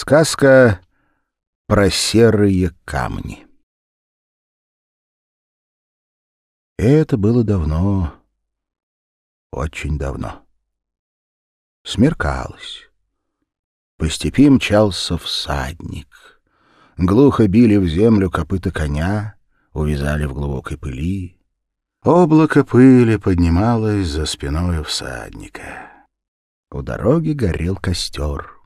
Сказка про серые камни. Это было давно, очень давно. Смеркалось. По степи мчался всадник. Глухо били в землю копыта коня, увязали в глубокой пыли. Облако пыли поднималось за спиной всадника. У дороги горел костер.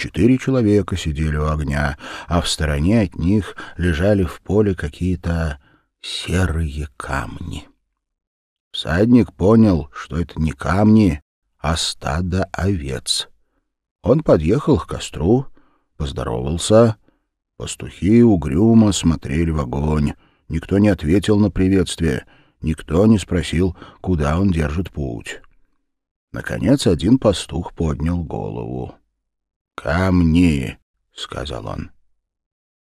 Четыре человека сидели у огня, а в стороне от них лежали в поле какие-то серые камни. Всадник понял, что это не камни, а стадо овец. Он подъехал к костру, поздоровался. Пастухи угрюмо смотрели в огонь. Никто не ответил на приветствие, никто не спросил, куда он держит путь. Наконец один пастух поднял голову. «Камни», — сказал он.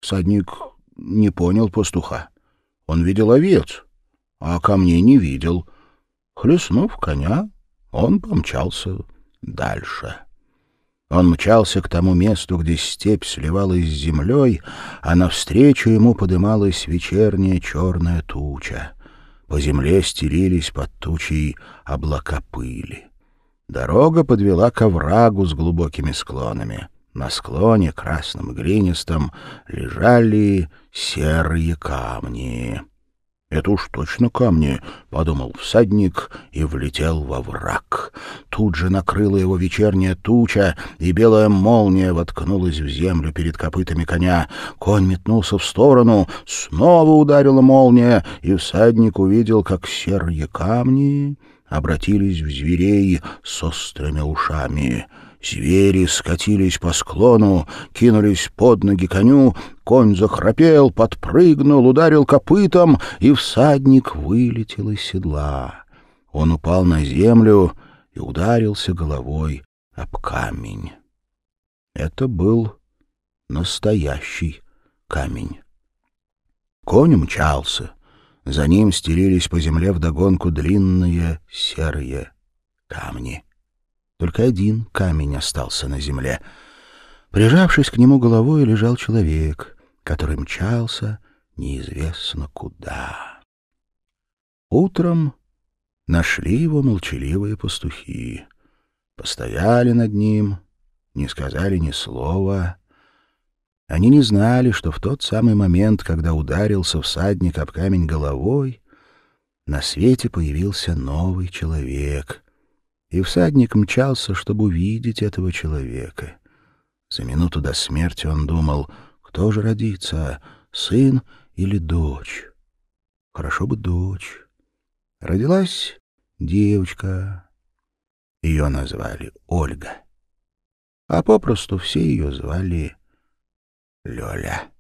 Садник не понял пастуха. Он видел овец, а камней не видел. Хлестнув коня, он помчался дальше. Он мчался к тому месту, где степь сливалась с землей, а навстречу ему подымалась вечерняя черная туча. По земле стелились под тучей облака пыли. Дорога подвела к оврагу с глубокими склонами. На склоне, красном и глинистом, лежали серые камни. «Это уж точно камни», — подумал всадник и влетел во враг. Тут же накрыла его вечерняя туча, и белая молния воткнулась в землю перед копытами коня. Конь метнулся в сторону, снова ударила молния, и всадник увидел, как серые камни обратились в зверей с острыми ушами. Звери скатились по склону, кинулись под ноги коню, конь захрапел, подпрыгнул, ударил копытом, и всадник вылетел из седла. Он упал на землю и ударился головой об камень. Это был настоящий камень. Конь мчался — за ним стелились по земле вдогонку длинные серые камни. Только один камень остался на земле. Прижавшись к нему головой, лежал человек, который мчался неизвестно куда. Утром нашли его молчаливые пастухи. Постояли над ним, не сказали ни слова — они не знали, что в тот самый момент, когда ударился всадник об камень головой, на свете появился новый человек. И всадник мчался, чтобы увидеть этого человека. За минуту до смерти он думал, кто же родится, сын или дочь. Хорошо бы дочь. Родилась девочка. Ее назвали Ольга. А попросту все ее звали Лёля.